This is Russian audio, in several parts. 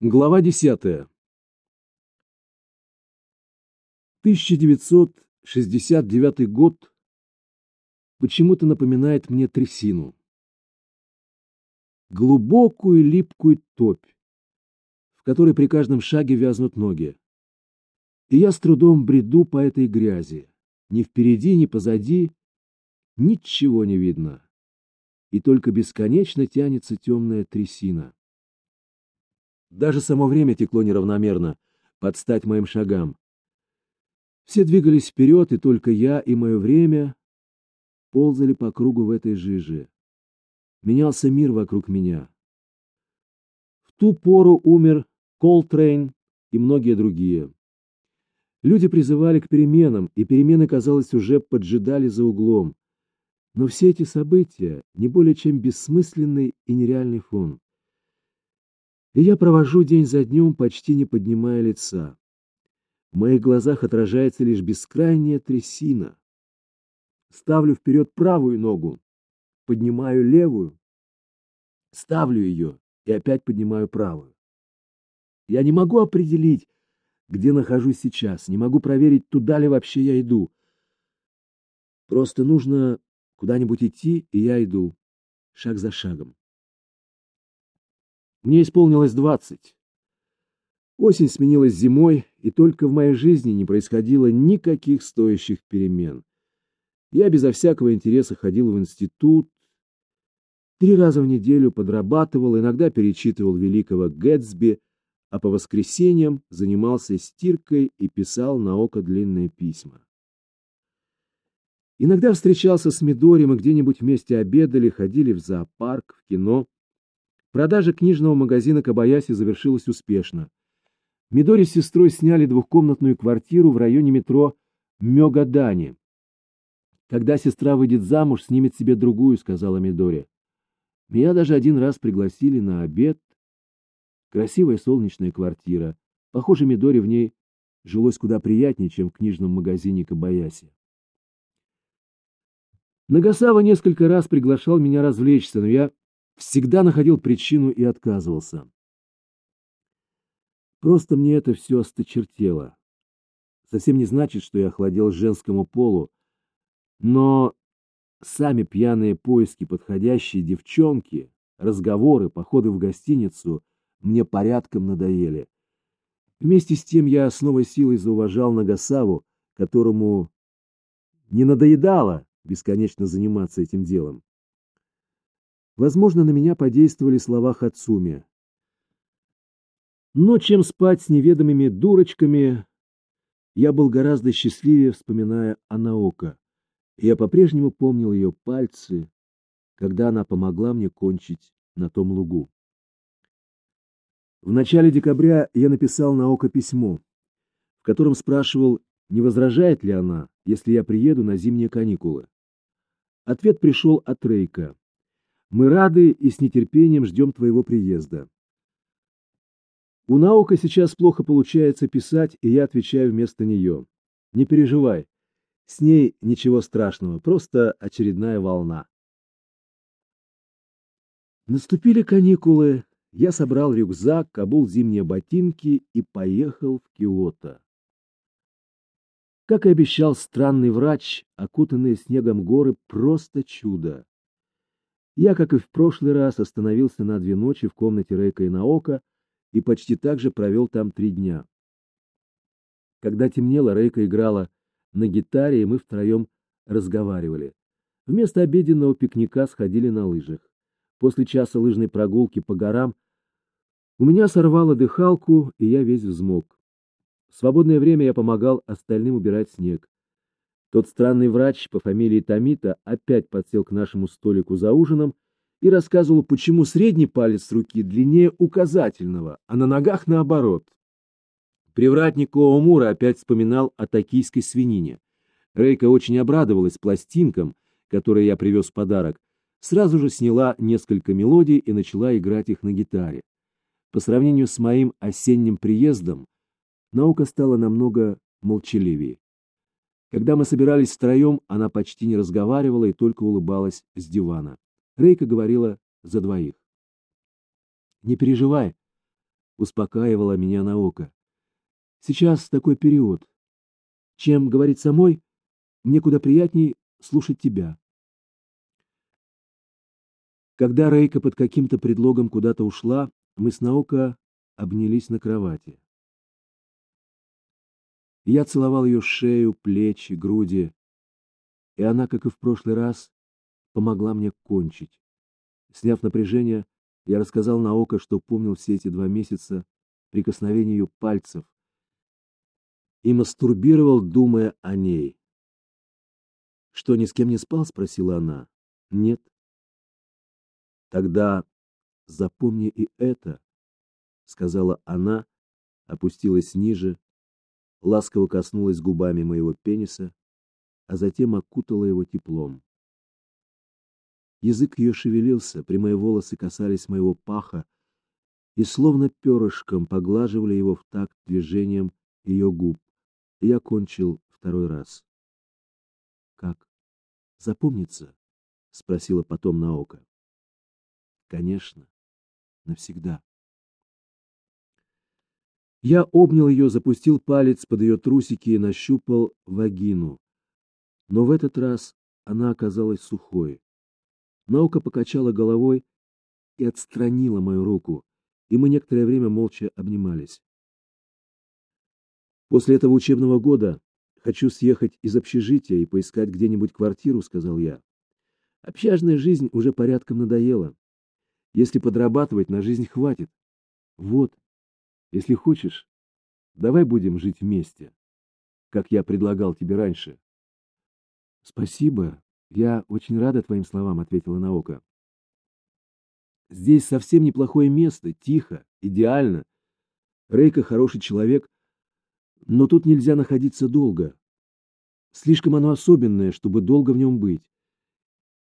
Глава 10. 1969 год почему-то напоминает мне трясину. Глубокую липкую топь, в которой при каждом шаге вязнут ноги. И я с трудом бреду по этой грязи. Ни впереди, ни позади ничего не видно. И только бесконечно тянется темная трясина. Даже само время текло неравномерно, под стать моим шагам. Все двигались вперед, и только я и мое время ползали по кругу в этой жиже. Менялся мир вокруг меня. В ту пору умер Колтрейн и многие другие. Люди призывали к переменам, и перемены, казалось, уже поджидали за углом. Но все эти события не более чем бессмысленный и нереальный фон. И я провожу день за днем, почти не поднимая лица. В моих глазах отражается лишь бескрайняя трясина. Ставлю вперед правую ногу, поднимаю левую, ставлю ее и опять поднимаю правую. Я не могу определить, где нахожусь сейчас, не могу проверить, туда ли вообще я иду. Просто нужно куда-нибудь идти, и я иду, шаг за шагом. Мне исполнилось двадцать. Осень сменилась зимой, и только в моей жизни не происходило никаких стоящих перемен. Я безо всякого интереса ходил в институт, три раза в неделю подрабатывал, иногда перечитывал великого Гэтсби, а по воскресеньям занимался стиркой и писал на око длинные письма. Иногда встречался с Мидори, мы где-нибудь вместе обедали, ходили в зоопарк, в кино. Продажа книжного магазина Кабаяси завершилась успешно. Мидори с сестрой сняли двухкомнатную квартиру в районе метро Мёгадани. «Когда сестра выйдет замуж, снимет себе другую», — сказала Мидори. Меня даже один раз пригласили на обед. Красивая солнечная квартира. Похоже, Мидори в ней жилось куда приятнее, чем в книжном магазине Кабаяси. Нагасава несколько раз приглашал меня развлечься, но я всегда находил причину и отказывался. Просто мне это все осточертело. Совсем не значит, что я охладел женскому полу, но сами пьяные поиски подходящей девчонки, разговоры, походы в гостиницу мне порядком надоели. Вместе с тем я с новой силой зауважал Нагасаву, которому не надоедало бесконечно заниматься этим делом. Возможно, на меня подействовали слова Хацуми. Но чем спать с неведомыми дурочками, я был гораздо счастливее, вспоминая о Наока. Я по-прежнему помнил ее пальцы, когда она помогла мне кончить на том лугу. В начале декабря я написал Наока письмо, в котором спрашивал, не возражает ли она, если я приеду на зимние каникулы. Ответ пришел от Рейка. Мы рады и с нетерпением ждем твоего приезда. У Наука сейчас плохо получается писать, и я отвечаю вместо нее. Не переживай, с ней ничего страшного, просто очередная волна. Наступили каникулы, я собрал рюкзак, обул зимние ботинки и поехал в Киото. Как и обещал странный врач, окутанные снегом горы — просто чудо. Я, как и в прошлый раз, остановился на две ночи в комнате Рейка и Наока и почти так же провел там три дня. Когда темнело, Рейка играла на гитаре, и мы втроем разговаривали. Вместо обеденного пикника сходили на лыжах. После часа лыжной прогулки по горам у меня сорвало дыхалку, и я весь взмок. В свободное время я помогал остальным убирать снег. Тот странный врач по фамилии Томита опять подсел к нашему столику за ужином и рассказывал, почему средний палец руки длиннее указательного, а на ногах наоборот. Привратник Оумура опять вспоминал о токийской свинине. Рейка очень обрадовалась пластинкам, которые я привез в подарок, сразу же сняла несколько мелодий и начала играть их на гитаре. По сравнению с моим осенним приездом, наука стала намного молчаливее. Когда мы собирались втроем, она почти не разговаривала и только улыбалась с дивана. Рейка говорила за двоих. «Не переживай. успокаивала меня наука. Сейчас такой период. Чем говорить самой, мне куда приятней слушать тебя. Когда Рейка под каким-то предлогом куда-то ушла, мы с Наука обнялись на кровати. Я целовал ее шею, плечи, груди, и она, как и в прошлый раз, помогла мне кончить. Сняв напряжение, я рассказал Наока, что помнил все эти два месяца прикосновения ее пальцев и мастурбировал, думая о ней. «Что, ни с кем не спал?» — спросила она. «Нет». «Тогда запомни и это», — сказала она, опустилась ниже, ласково коснулась губами моего пениса, а затем окутала его теплом. Язык ее шевелился, прямые волосы касались моего паха и словно перышком поглаживали его в такт движением ее губ. И я кончил второй раз. «Как? Запомнится?» — спросила потом Наока. «Конечно, навсегда». Я обнял ее, запустил палец под ее трусики и нащупал вагину. Но в этот раз она оказалась сухой. Наука покачала головой и отстранила мою руку, и мы некоторое время молча обнимались. После этого учебного года хочу съехать из общежития и поискать где-нибудь квартиру, сказал я. Общажная жизнь уже порядком надоела. Если подрабатывать, на жизнь хватит. Вот, если хочешь, давай будем жить вместе, как я предлагал тебе раньше. Спасибо, я очень рада твоим словам, ответила Наока. Здесь совсем неплохое место, тихо, идеально. Рейка хороший человек, но тут нельзя находиться долго. Слишком оно особенное, чтобы долго в нем быть.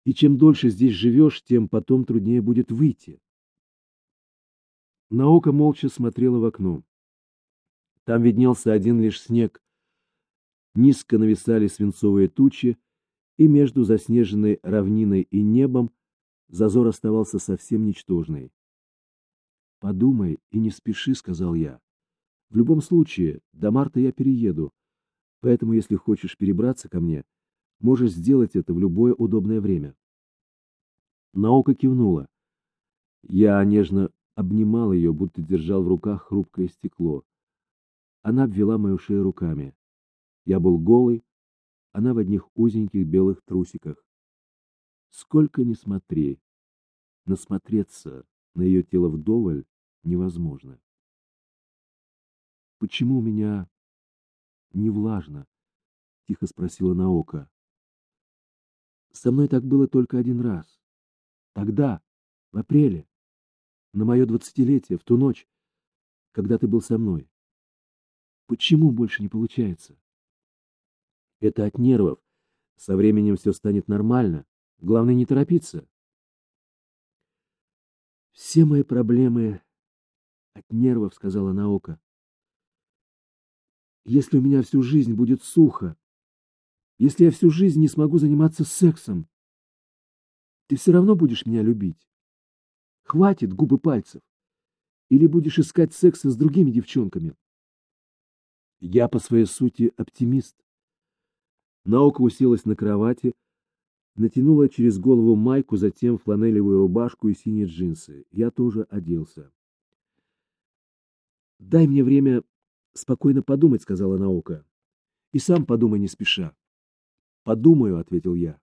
И чем дольше здесь живешь, тем потом труднее будет выйти. Наука молча смотрела в окно. Там виднелся один лишь снег. Низко нависали свинцовые тучи, и между заснеженной равниной и небом зазор оставался совсем ничтожный. «Подумай и не спеши», — сказал я. «В любом случае, до марта я перееду, поэтому, если хочешь перебраться ко мне, можешь сделать это в любое удобное время». Наука кивнула. Я нежно обнимал ее, будто держал в руках хрупкое стекло. Она обвела мою шею руками. Я был голый, она в одних узеньких белых трусиках. Сколько ни смотри, насмотреться на ее тело вдоволь невозможно. «Почему у меня не влажно?» — тихо спросила Наока. «Со мной так было только один раз. Тогда, в апреле, на мое двадцатилетие, в ту ночь, когда ты был со мной. Почему больше не получается?» Это от нервов. Со временем все станет нормально. Главное не торопиться. Все мои проблемы от нервов, сказала наука. Если у меня всю жизнь будет сухо, если я всю жизнь не смогу заниматься сексом, ты все равно будешь меня любить. Хватит губы пальцев. Или будешь искать секса с другими девчонками. Я по своей сути оптимист. Наука уселась на кровати, натянула через голову майку, затем фланелевую рубашку и синие джинсы. Я тоже оделся. «Дай мне время спокойно подумать», — сказала Наука. «И сам подумай не спеша». «Подумаю», — ответил я.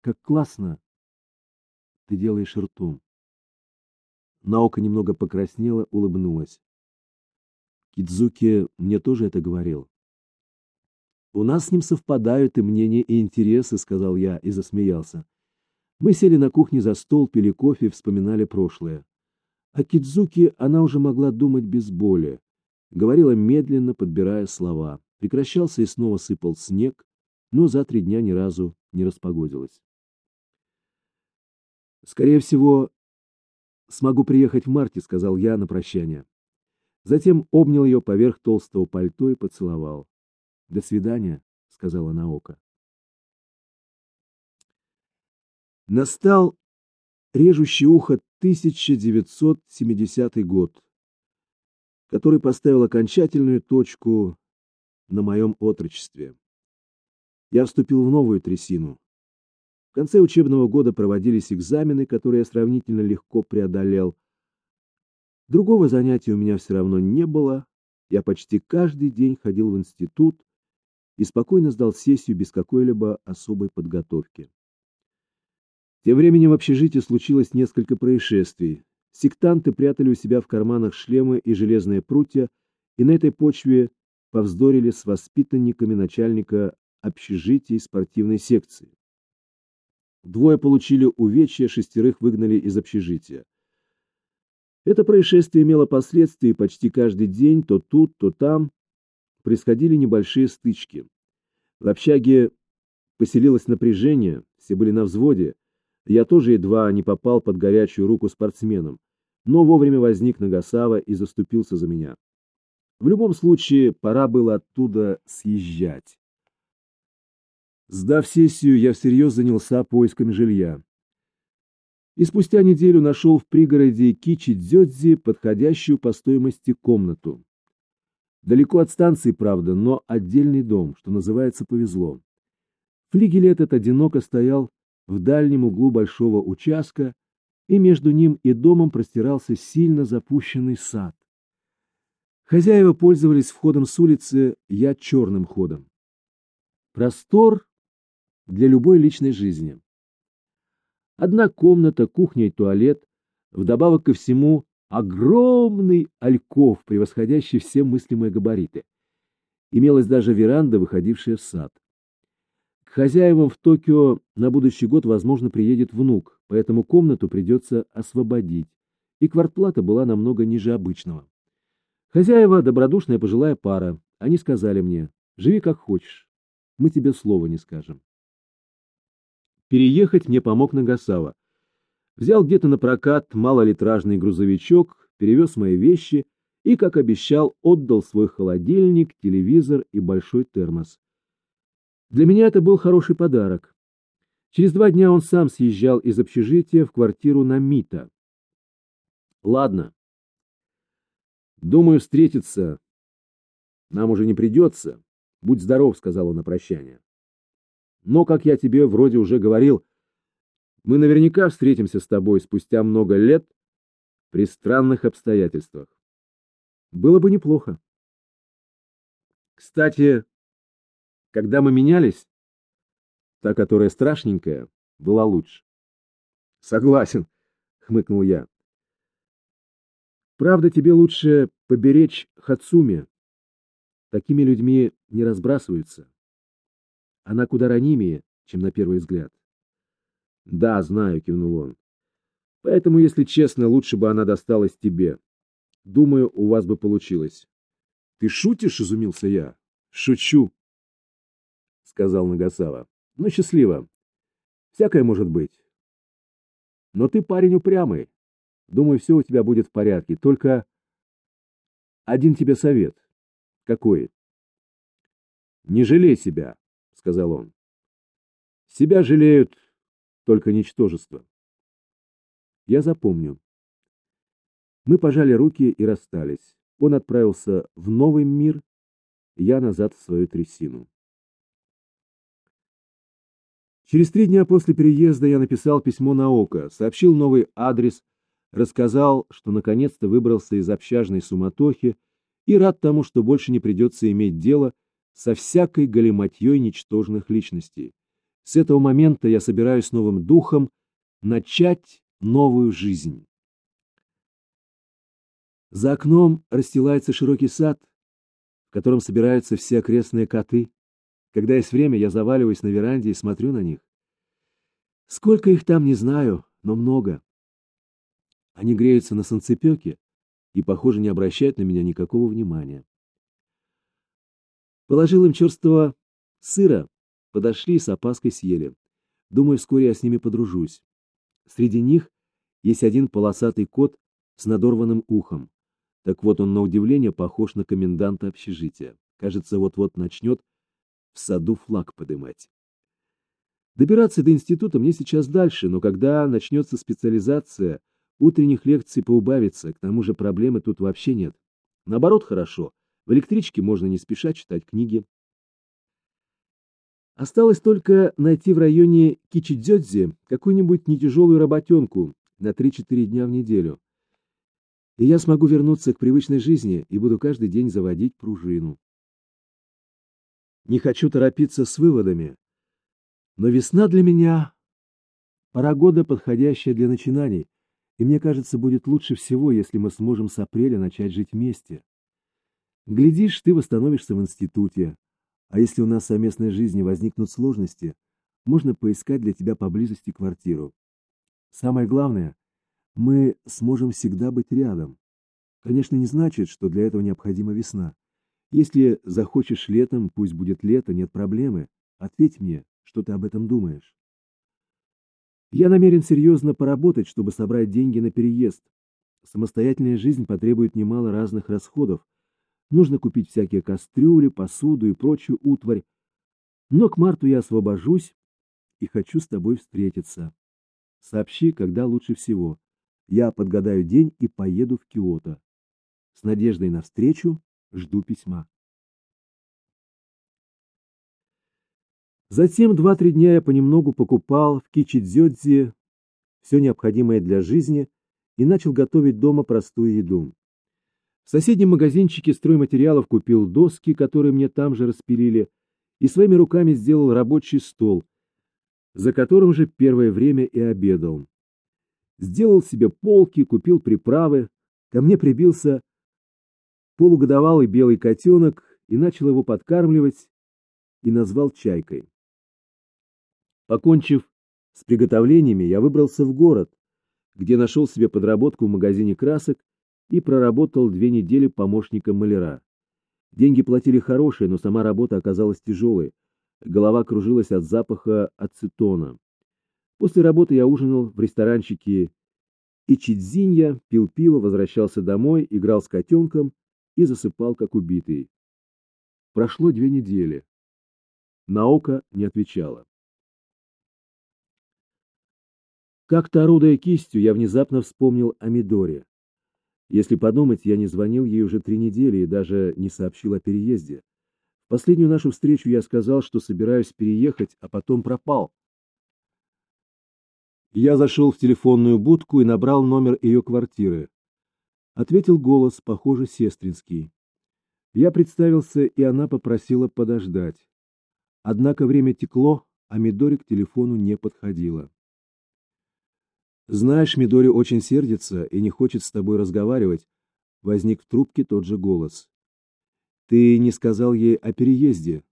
«Как классно ты делаешь ртом». Наука немного покраснела, улыбнулась. Кидзуки мне тоже это говорил. У нас с ним совпадают и мнения, и интересы, сказал я и засмеялся. Мы сели на кухне за стол, пили кофе, вспоминали прошлое. О Кидзуки она уже могла думать без боли. Говорила медленно, подбирая слова. Прекращался и снова сыпал снег, но за три дня ни разу не распогодилось. Скорее всего, смогу приехать в марте, сказал я на прощание. Затем обнял ее поверх толстого пальто и поцеловал. До свидания, сказала Наока. Настал режущий ухо 1970 год, который поставил окончательную точку на моем отрочестве. Я вступил в новую трясину. В конце учебного года проводились экзамены, которые я сравнительно легко преодолел. Другого занятия у меня все равно не было. Я почти каждый день ходил в институт и спокойно сдал сессию без какой-либо особой подготовки. Тем временем в общежитии случилось несколько происшествий. Сектанты прятали у себя в карманах шлемы и железные прутья, и на этой почве повздорили с воспитанниками начальника общежития и спортивной секции. Двое получили увечья, шестерых выгнали из общежития. Это происшествие имело последствия, и почти каждый день то тут, то там происходили небольшие стычки. В общаге поселилось напряжение, все были на взводе. Я тоже едва не попал под горячую руку спортсменам, но вовремя возник Нагасава и заступился за меня. В любом случае, пора было оттуда съезжать. Сдав сессию, я всерьез занялся поисками жилья. И спустя неделю нашел в пригороде Кичи-Дзёдзи подходящую по стоимости комнату. Далеко от станции, правда, но отдельный дом, что называется, повезло. Флигель этот одиноко стоял в дальнем углу большого участка, и между ним и домом простирался сильно запущенный сад. Хозяева пользовались входом с улицы, я черным ходом. Простор для любой личной жизни. Одна комната, кухня и туалет, вдобавок ко всему огромный альков, превосходящий все мыслимые габариты. Имелась даже веранда, выходившая в сад. К хозяевам в Токио на будущий год, возможно, приедет внук, поэтому комнату придется освободить, и квартплата была намного ниже обычного. Хозяева — добродушная пожилая пара. Они сказали мне, живи как хочешь, мы тебе слова не скажем. Переехать мне помог Нагасава. Взял где-то на прокат малолитражный грузовичок, перевез мои вещи и, как обещал, отдал свой холодильник, телевизор и большой термос. Для меня это был хороший подарок. Через два дня он сам съезжал из общежития в квартиру на Мита. Ладно, Думаю, встретиться нам уже не придется. Будь здоров, — сказал он на прощание. Но, как я тебе вроде уже говорил, мы наверняка встретимся с тобой спустя много лет при странных обстоятельствах. Было бы неплохо. Кстати, когда мы менялись, та, которая страшненькая, была лучше. Согласен, — хмыкнул я. Правда, тебе лучше поберечь Хацуми. Такими людьми не разбрасываются. Она куда ранимее, чем на первый взгляд. Да, знаю, кивнул он. Поэтому, если честно, лучше бы она досталась тебе. Думаю, у вас бы получилось. Ты шутишь, изумился я. Шучу, сказал Нагасава. Ну, счастливо. Всякое может быть. Но ты парень упрямый. Думаю, все у тебя будет в порядке. Только один тебе совет. Какой? Не жалей себя, сказал он. Себя жалеют только ничтожество. Я запомню. Мы пожали руки и расстались. Он отправился в новый мир, я назад в свою трясину. Через три дня после переезда я написал письмо на око, сообщил новый адрес рассказал, что наконец-то выбрался из общажной суматохи и рад тому, что больше не придется иметь дело со всякой галиматьей ничтожных личностей. С этого момента я собираюсь новым духом начать новую жизнь. За окном расстилается широкий сад, в котором собираются все окрестные коты. Когда есть время, я заваливаюсь на веранде и смотрю на них. Сколько их там, не знаю, но много. Они греются на солнцепеке и, похоже, не обращают на меня никакого внимания. Положил им черствого сыра, подошли с опаской съели. Думаю, вскоре я с ними подружусь. Среди них есть один полосатый кот с надорванным ухом. Так вот, он на удивление похож на коменданта общежития. Кажется, вот-вот начнет в саду флаг подымать. Добираться до института мне сейчас дальше, но когда начнется специализация, утренних лекций поубавится, к тому же проблемы тут вообще нет. Наоборот, хорошо. В электричке можно не спеша читать книги. Осталось только найти в районе Кичидзёдзи какую-нибудь нетяжелую работенку на 3-4 дня в неделю. И я смогу вернуться к привычной жизни и буду каждый день заводить пружину. Не хочу торопиться с выводами, но весна для меня — пора года, подходящая для начинаний, и мне кажется, будет лучше всего, если мы сможем с апреля начать жить вместе. Глядишь, ты восстановишься в институте, а если у нас в совместной жизни возникнут сложности, можно поискать для тебя поблизости квартиру. Самое главное, мы сможем всегда быть рядом. Конечно, не значит, что для этого необходима весна. Если захочешь летом, пусть будет лето, нет проблемы. Ответь мне, что ты об этом думаешь. Я намерен серьезно поработать, чтобы собрать деньги на переезд. Самостоятельная жизнь потребует немало разных расходов. Нужно купить всякие кастрюли, посуду и прочую утварь. Но к марту я освобожусь и хочу с тобой встретиться. Сообщи, когда лучше всего. Я подгадаю день и поеду в Киото. С надеждой на встречу жду письма. Затем два-три дня я понемногу покупал в Кичидзёдзе все необходимое для жизни и начал готовить дома простую еду. В соседнем магазинчике стройматериалов купил доски, которые мне там же распилили, и своими руками сделал рабочий стол, за которым же первое время и обедал. Сделал себе полки, купил приправы, ко мне прибился полугодовалый белый котенок и начал его подкармливать и назвал чайкой. Покончив с приготовлениями, я выбрался в город, где нашел себе подработку в магазине красок и проработал две недели помощником маляра. Деньги платили хорошие, но сама работа оказалась тяжелой. Голова кружилась от запаха ацетона. После работы я ужинал в ресторанчике Ичидзинья, пил пиво, возвращался домой, играл с котенком и засыпал, как убитый. Прошло две недели. Наока не отвечала. Как-то орудуя кистью, я внезапно вспомнил о Мидоре. Если подумать, я не звонил ей уже три недели и даже не сообщил о переезде. В последнюю нашу встречу я сказал, что собираюсь переехать, а потом пропал. Я зашел в телефонную будку и набрал номер ее квартиры. Ответил голос, похоже, сестринский. Я представился, и она попросила подождать. Однако время текло, а Мидори к телефону не подходила. Знаешь, Мидори очень сердится и не хочет с тобой разговаривать. Возник в трубке тот же голос. Ты не сказал ей о переезде.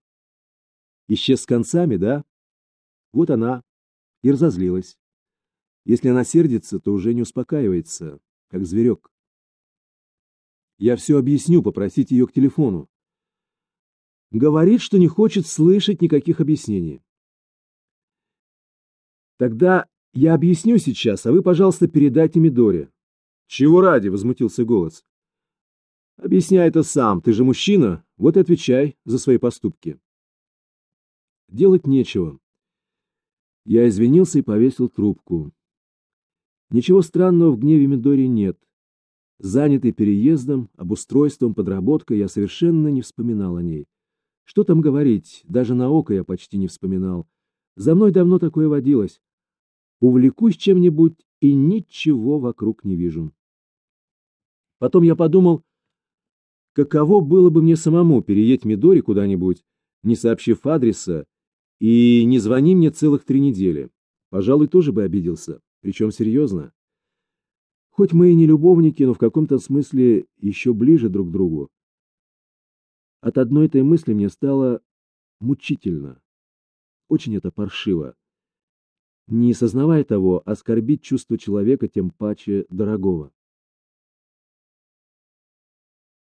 Исчез с концами, да? Вот она и разозлилась. Если она сердится, то уже не успокаивается, как зверек. Я все объясню, попросить ее к телефону. Говорит, что не хочет слышать никаких объяснений. Тогда я объясню сейчас, а вы, пожалуйста, передайте Мидоре. Чего ради? возмутился голос. Объясняй это сам, ты же мужчина, вот и отвечай за свои поступки. Делать нечего. Я извинился и повесил трубку. Ничего странного в гневе Мидори нет. Занятый переездом, обустройством, подработкой, я совершенно не вспоминал о ней. Что там говорить, даже на око я почти не вспоминал. За мной давно такое водилось увлекусь чем-нибудь и ничего вокруг не вижу. Потом я подумал, каково было бы мне самому переехать Мидори куда-нибудь, не сообщив адреса, и не звони мне целых три недели. Пожалуй, тоже бы обиделся, причем серьезно. Хоть мы и не любовники, но в каком-то смысле еще ближе друг к другу. От одной этой мысли мне стало мучительно. Очень это паршиво не сознавая того, оскорбить чувство человека, тем паче дорогого.